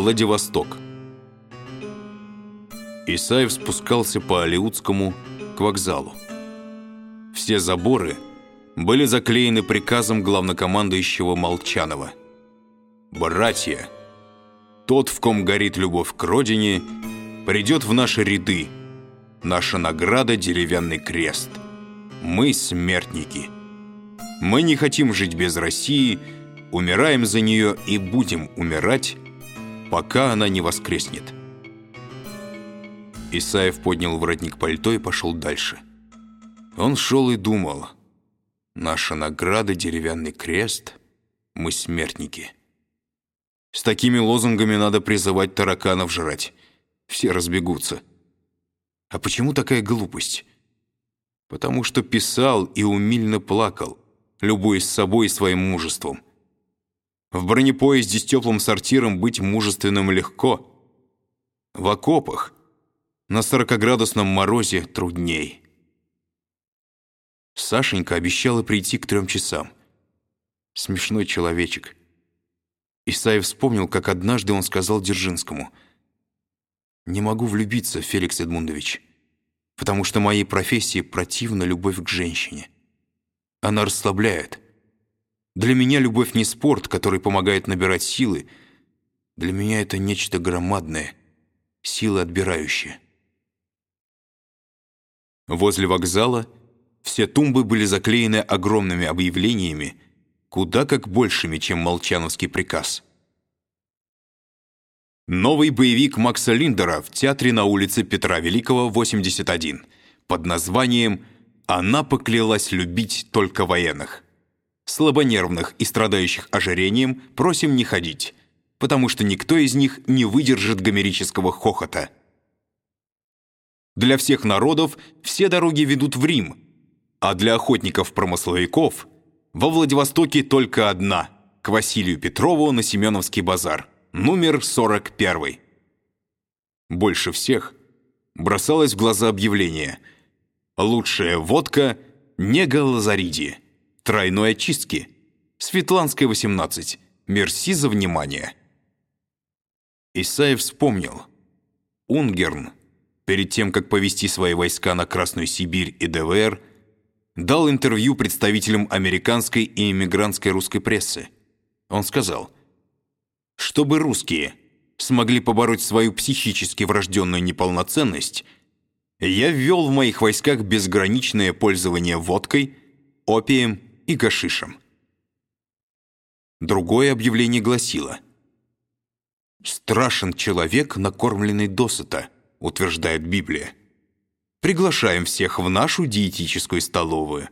Владивосток. Исаев спускался по Алиутскому к вокзалу. Все заборы были заклеены приказом главнокомандующего Молчанова. «Братья, тот, в ком горит любовь к родине, придет в наши ряды. Наша награда – деревянный крест. Мы – смертники. Мы не хотим жить без России, умираем за нее и будем умирать, пока она не воскреснет». Исаев поднял воротник пальто и пошел дальше. Он шел и думал. «Наша награда — деревянный крест. Мы смертники». С такими лозунгами надо призывать тараканов жрать. Все разбегутся. А почему такая глупость? Потому что писал и умильно плакал, любуясь собой и своим мужеством. В бронепоезде с теплым сортиром быть мужественным легко. В окопах на сорокоградусном морозе трудней. Сашенька обещала прийти к трем часам. Смешной человечек. Исаев вспомнил, как однажды он сказал Дзержинскому, «Не могу влюбиться, Феликс Эдмундович, потому что моей профессии противна любовь к женщине. Она расслабляет. Для меня любовь не спорт, который помогает набирать силы. Для меня это нечто громадное, силы отбирающие». Возле вокзала все тумбы были заклеены огромными объявлениями, куда как большими, чем Молчановский приказ. Новый боевик Макса Линдера в театре на улице Петра Великого, 81, под названием «Она поклялась любить только военных». Слабонервных и страдающих ожирением просим не ходить, потому что никто из них не выдержит гомерического хохота – для всех народов все дороги ведут в Рим, а для охотников-промысловиков во Владивостоке только одна – к Василию Петрову на Семеновский базар, номер 41. Больше всех бросалось в глаза объявление «Лучшая водка Нега Лазариди, тройной очистки, Светланская, 18, мерси за внимание». Исаев вспомнил. Унгерн – перед тем, как повести свои войска на Красную Сибирь и ДВР, дал интервью представителям американской и иммигрантской русской прессы. Он сказал, «Чтобы русские смогли побороть свою психически врожденную неполноценность, я ввел в моих войсках безграничное пользование водкой, опием и гашишем». Другое объявление гласило, «Страшен человек, накормленный досыта» утверждает Библия. Приглашаем всех в нашу диетическую столовую.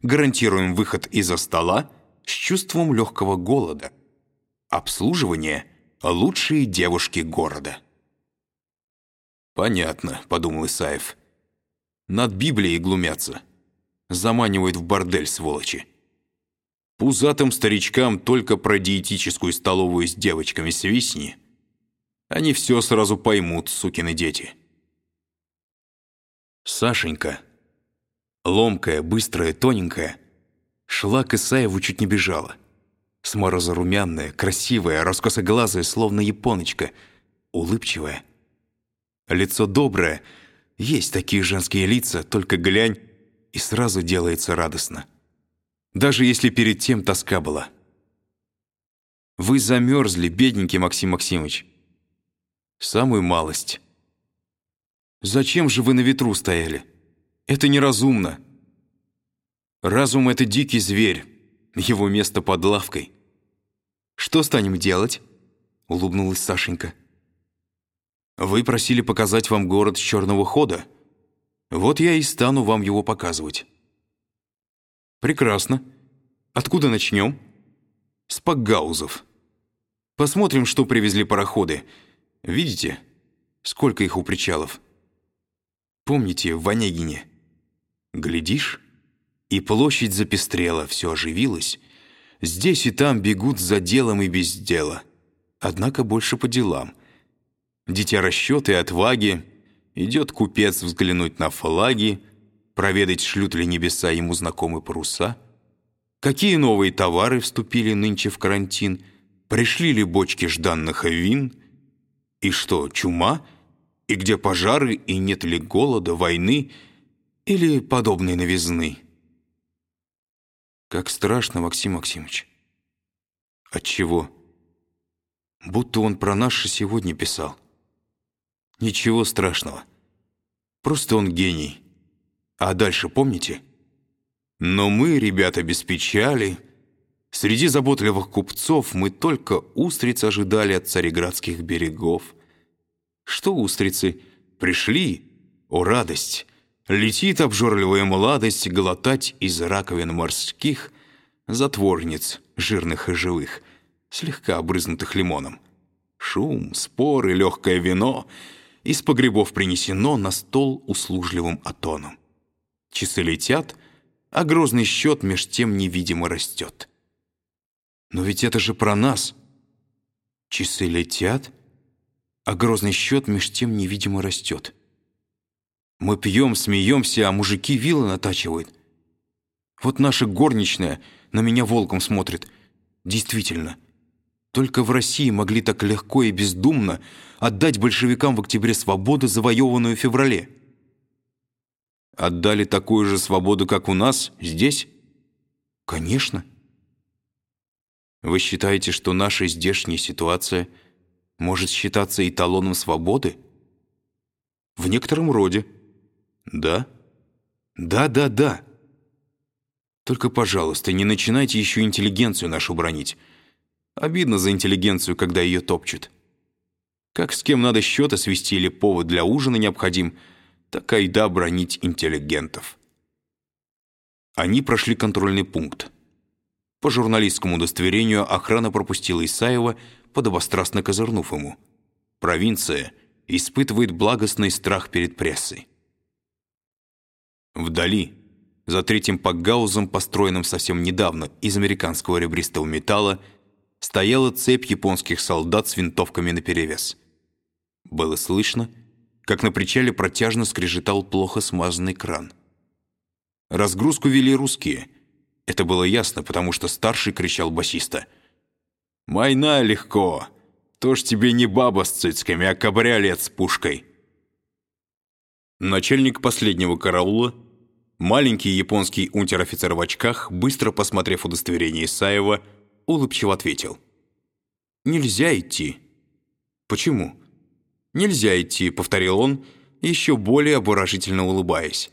Гарантируем выход из-за стола с чувством легкого голода. Обслуживание – лучшие девушки города. «Понятно», – подумал Исаев. «Над Библией глумятся. Заманивают в бордель, сволочи». Пузатым старичкам только про диетическую столовую с девочками свистни – они все сразу поймут, сукины дети. Сашенька, ломкая, быстрая, тоненькая, шла к Исаеву чуть не бежала. Сморозорумянная, красивая, раскосоглазая, словно японочка, улыбчивая. Лицо доброе, есть такие женские лица, только глянь, и сразу делается радостно. Даже если перед тем тоска была. «Вы замерзли, бедненький Максим Максимович», Самую малость. Зачем же вы на ветру стояли? Это неразумно. Разум — это дикий зверь. Его место под лавкой. Что станем делать? Улыбнулась Сашенька. Вы просили показать вам город с черного хода. Вот я и стану вам его показывать. Прекрасно. Откуда начнем? С Пакгаузов. Посмотрим, что привезли пароходы — Видите, сколько их у причалов? Помните в Онегине? Глядишь, и площадь запестрела, все оживилось. Здесь и там бегут за делом и без дела. Однако больше по делам. Дитя расчеты отваги. Идет купец взглянуть на флаги, проведать, шлют ли небеса ему знакомые паруса. Какие новые товары вступили нынче в карантин? Пришли ли бочки жданных вин — И что, чума? И где пожары, и нет ли голода, войны или подобной новизны? Как страшно, Максим Максимович. Отчего? Будто он про наши сегодня писал. Ничего страшного. Просто он гений. А дальше помните? Но мы, ребята, без печали. Среди заботливых купцов мы только устриц ожидали от цареградских берегов. Что устрицы? Пришли? О, радость! Летит обжорливая молодость глотать из раковин морских затворниц, жирных и живых, слегка обрызнутых лимоном. Шум, споры, легкое вино — из погребов принесено на стол услужливым атоном. Часы летят, а грозный счет меж тем невидимо растет. Но ведь это же про нас. Часы летят, а грозный счет меж тем невидимо растет. Мы пьем, смеемся, а мужики вилы натачивают. Вот наша горничная на меня волком смотрит. Действительно, только в России могли так легко и бездумно отдать большевикам в октябре свободу, завоеванную в феврале. Отдали такую же свободу, как у нас, здесь? Конечно. Вы считаете, что наша здешняя ситуация может считаться эталоном свободы? В некотором роде. Да? Да, да, да. Только, пожалуйста, не начинайте еще интеллигенцию нашу бронить. Обидно за интеллигенцию, когда ее топчут. Как с кем надо счеты свести или повод для ужина необходим, так айда бронить интеллигентов. Они прошли контрольный пункт. По журналистскому удостоверению охрана пропустила Исаева, подобострастно козырнув ему. Провинция испытывает благостный страх перед прессой. Вдали, за третьим пакгаузом, построенным совсем недавно из американского ребристого металла, стояла цепь японских солдат с винтовками наперевес. Было слышно, как на причале протяжно скрежетал плохо смазанный кран. Разгрузку вели русские. Это было ясно, потому что старший кричал басиста. «Майна легко! То ж тебе не баба с цицками, а кабрялет с пушкой!» Начальник последнего караула, маленький японский унтер-офицер в очках, быстро посмотрев удостоверение Исаева, улыбчиво ответил. «Нельзя идти». «Почему?» «Нельзя идти», — повторил он, еще более обворожительно улыбаясь.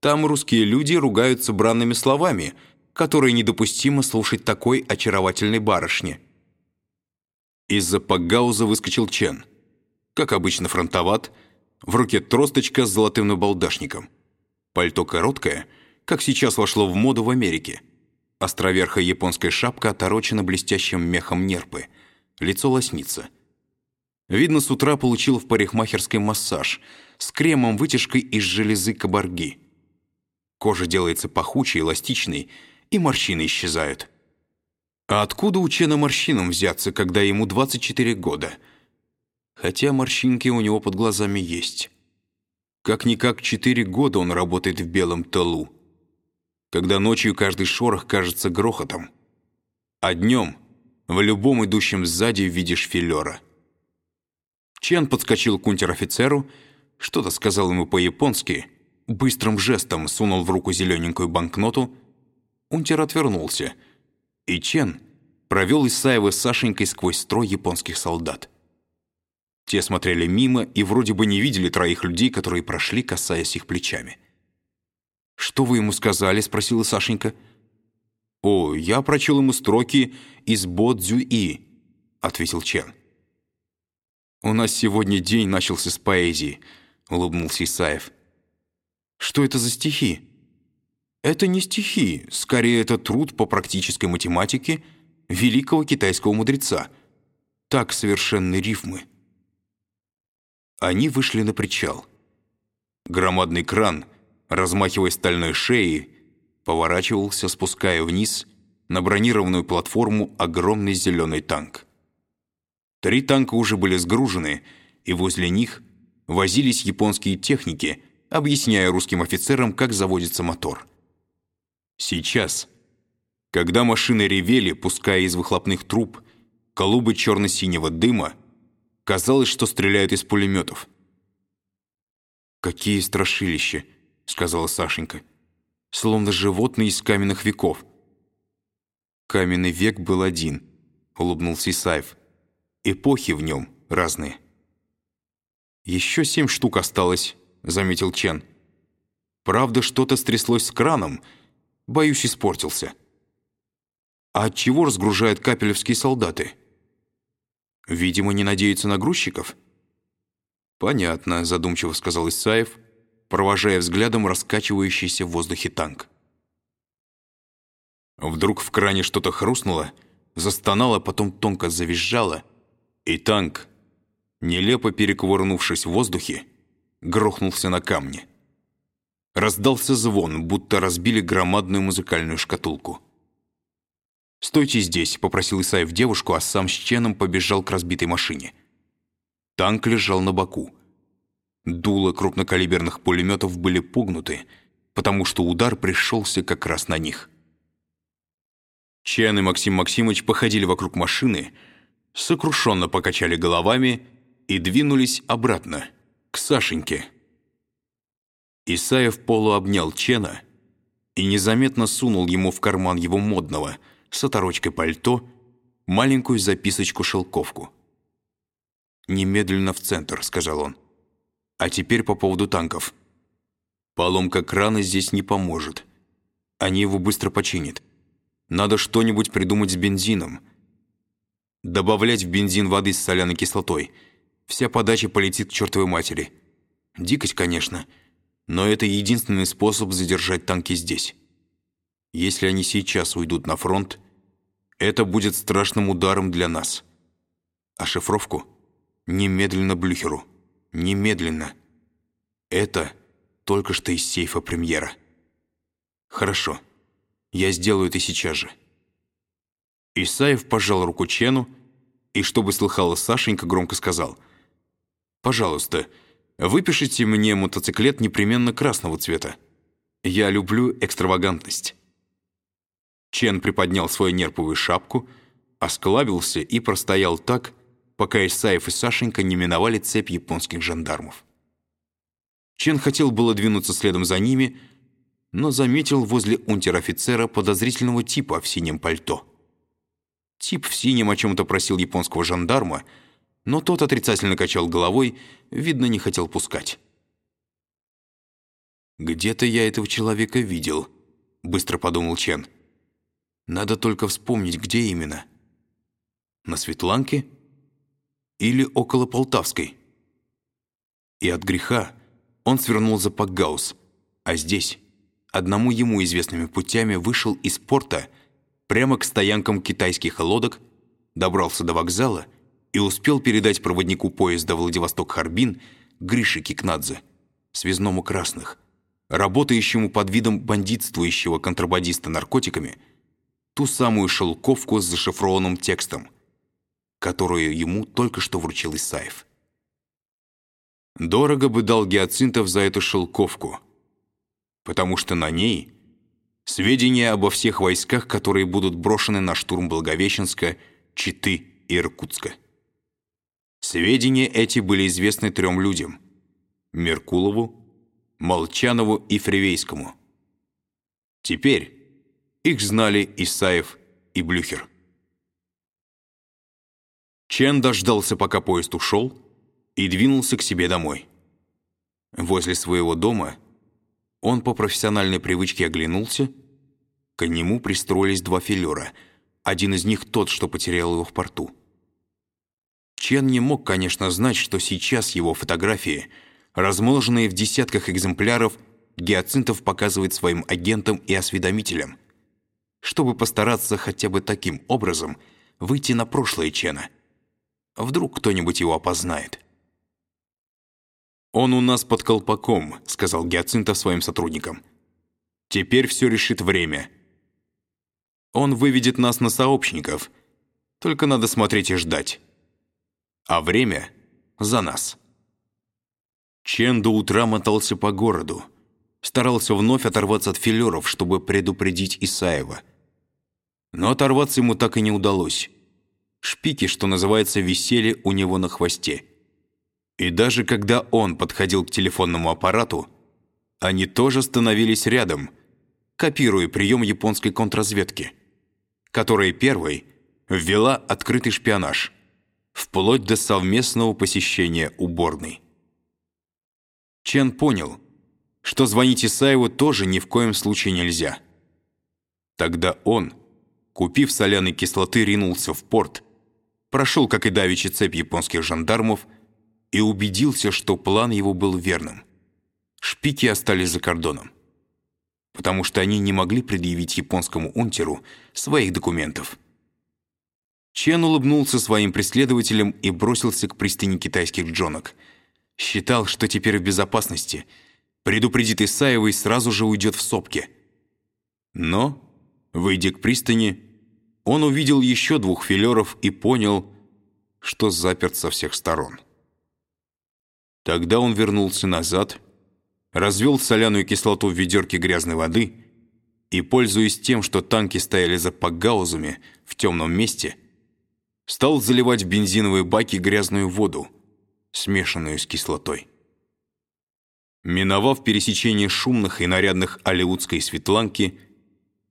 «Там русские люди ругаются бранными словами, которые недопустимо слушать такой очаровательной барышне». Из-за пакгауза выскочил Чен. Как обычно фронтоват, в руке тросточка с золотым набалдашником. Пальто короткое, как сейчас вошло в моду в Америке. Островерхая японская шапка оторочена блестящим мехом нерпы. Лицо лоснится. Видно, с утра получил в парикмахерской массаж с кремом-вытяжкой из железы кабарги. Кожа делается пахучей, эластичной, и морщины исчезают. А откуда у Чена морщинам взяться, когда ему 24 года? Хотя морщинки у него под глазами есть. Как-никак 4 года он работает в белом талу. Когда ночью каждый шорох кажется грохотом. А днем в любом идущем сзади видишь филера. Чен подскочил к унтер-офицеру, что-то сказал ему по-японски, быстрым жестом сунул в руку зелененькую банкноту. Унтер отвернулся, и Чен провел Исаева с Сашенькой сквозь строй японских солдат. Те смотрели мимо и вроде бы не видели троих людей, которые прошли, касаясь их плечами. «Что вы ему сказали?» — спросила Сашенька. «О, я прочел ему строки из Бодзю-И», — ответил Чен. «У нас сегодня день начался с поэзии», — улыбнулся Исаев. «Что это за стихи?» «Это не стихи, скорее это труд по практической математике великого китайского мудреца. Так совершенны рифмы». Они вышли на причал. Громадный кран, размахивая стальной шеей, поворачивался, спуская вниз на бронированную платформу огромный зеленый танк. Три танка уже были сгружены, и возле них возились японские техники, объясняя русским офицерам, как заводится мотор. Сейчас, когда машины ревели, пуская из выхлопных труб колубы черно-синего дыма, Казалось, что стреляют из пулеметов. «Какие страшилища!» — сказала Сашенька. «Словно животные из каменных веков». «Каменный век был один», — улыбнулся Исаев. «Эпохи в нем разные». «Еще семь штук осталось», — заметил Чен. «Правда, что-то стряслось с краном. Боюсь, испортился». «А от чего разгружают капелевские солдаты?» «Видимо, не надеются на грузчиков?» «Понятно», — задумчиво сказал Исаев, провожая взглядом раскачивающийся в воздухе танк. Вдруг в кране что-то хрустнуло, застонало, потом тонко завизжало, и танк, нелепо перекувырнувшись в воздухе, грохнулся на камни. Раздался звон, будто разбили громадную музыкальную шкатулку. «Стойте здесь», — попросил Исаев девушку, а сам с Ченом побежал к разбитой машине. Танк лежал на боку. Дула крупнокалиберных пулеметов были пугнуты, потому что удар пришелся как раз на них. Чен и Максим Максимович походили вокруг машины, сокрушенно покачали головами и двинулись обратно, к Сашеньке. Исаев полуобнял Чена и незаметно сунул ему в карман его модного, с оторочкой пальто, маленькую записочку-шелковку. «Немедленно в центр», — сказал он. «А теперь по поводу танков. Поломка крана здесь не поможет. Они его быстро починят. Надо что-нибудь придумать с бензином. Добавлять в бензин воды с соляной кислотой — Вся подача полетит к чертовой матери. Дикость, конечно, но это единственный способ задержать танки здесь. Если они сейчас уйдут на фронт, это будет страшным ударом для нас. А шифровку? Немедленно Блюхеру. Немедленно. Это только что из сейфа премьера. Хорошо. Я сделаю это сейчас же. Исаев пожал руку Чену и, чтобы слыхала Сашенька, громко сказал — Пожалуйста, выпишите мне мотоциклет непременно красного цвета. Я люблю экстравагантность». Чен приподнял свою нерповую шапку, осклабился и простоял так, пока Исаев и Сашенька не миновали цепь японских жандармов. Чен хотел было двинуться следом за ними, но заметил возле унтер-офицера подозрительного типа в синем пальто. Тип в синем о чем-то просил японского жандарма — но тот отрицательно качал головой, видно, не хотел пускать. «Где-то я этого человека видел», — быстро подумал Чен. «Надо только вспомнить, где именно. На Светланке? Или около Полтавской?» И от греха он свернул за Пакгаус, а здесь, одному ему известными путями, вышел из порта прямо к стоянкам китайских лодок, добрался до вокзала — и успел передать проводнику поезда Владивосток-Харбин Грише Кикнадзе, связному красных, работающему под видом бандитствующего контрабандиста наркотиками, ту самую шелковку с зашифрованным текстом, которую ему только что вручил Исаев. Дорого бы дал Гиацинтов за эту шелковку, потому что на ней сведения обо всех войсках, которые будут брошены на штурм Благовещенска, Читы и Иркутска. Сведения эти были известны трем людям – Меркулову, Молчанову и Фривейскому. Теперь их знали Исаев и Блюхер. Чен дождался, пока поезд ушел, и двинулся к себе домой. Возле своего дома он по профессиональной привычке оглянулся, к нему пристроились два филера, один из них тот, что потерял его в порту. Чен не мог, конечно, знать, что сейчас его фотографии, размноженные в десятках экземпляров, Гиацинтов показывает своим агентам и осведомителям, чтобы постараться хотя бы таким образом выйти на прошлое Чена. Вдруг кто-нибудь его опознает. «Он у нас под колпаком», — сказал Гиацинтов своим сотрудникам. «Теперь все решит время. Он выведет нас на сообщников, только надо смотреть и ждать» а время за нас. Чен до утра мотался по городу, старался вновь оторваться от филеров, чтобы предупредить Исаева. Но оторваться ему так и не удалось. Шпики, что называется, висели у него на хвосте. И даже когда он подходил к телефонному аппарату, они тоже становились рядом, копируя прием японской контрразведки, которая первой ввела открытый шпионаж, вплоть до совместного посещения уборной. Чен понял, что звонить Исаеву тоже ни в коем случае нельзя. Тогда он, купив соляной кислоты, ринулся в порт, прошел, как и давичи, цепь японских жандармов и убедился, что план его был верным. Шпики остались за кордоном, потому что они не могли предъявить японскому унтеру своих документов. Чен улыбнулся своим преследователям и бросился к пристани китайских джонок. Считал, что теперь в безопасности. Предупредит Исаева и сразу же уйдет в сопки. Но, выйдя к пристани, он увидел еще двух филеров и понял, что заперт со всех сторон. Тогда он вернулся назад, развел соляную кислоту в ведерке грязной воды и, пользуясь тем, что танки стояли за пакгаузами в темном месте, стал заливать в бензиновые баки грязную воду, смешанную с кислотой. Миновав пересечение шумных и нарядных Алиутской Светланки,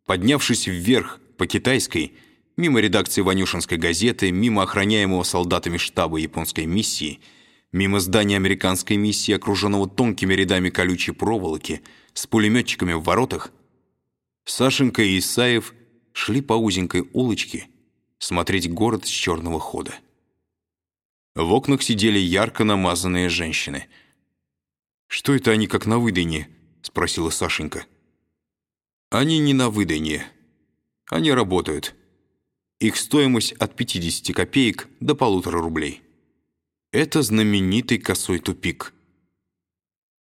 поднявшись вверх по Китайской, мимо редакции Ванюшинской газеты, мимо охраняемого солдатами штаба японской миссии, мимо здания американской миссии, окруженного тонкими рядами колючей проволоки, с пулеметчиками в воротах, Сашенька и Исаев шли по узенькой улочке смотреть город с черного хода. В окнах сидели ярко намазанные женщины. «Что это они как на выданье?» — спросила Сашенька. «Они не на выданье. Они работают. Их стоимость от 50 копеек до полутора рублей. Это знаменитый косой тупик.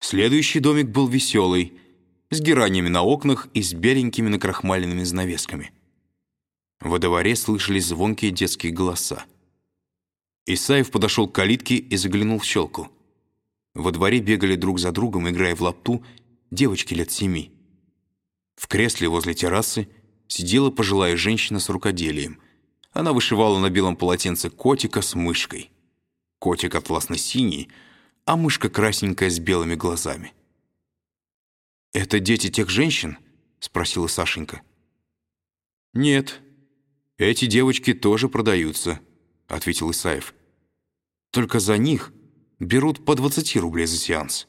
Следующий домик был веселый, с гераниями на окнах и с беленькими накрахмаленными занавесками. Во дворе слышались звонкие детские голоса. Исаев подошел к калитке и заглянул в щелку. Во дворе бегали друг за другом, играя в лапту, девочки лет семи. В кресле возле террасы сидела пожилая женщина с рукоделием. Она вышивала на белом полотенце котика с мышкой. Котик атласно-синий, а мышка красненькая с белыми глазами. «Это дети тех женщин?» — спросила Сашенька. «Нет, эти девочки тоже продаются», — ответил Исаев. «Только за них берут по 20 рублей за сеанс».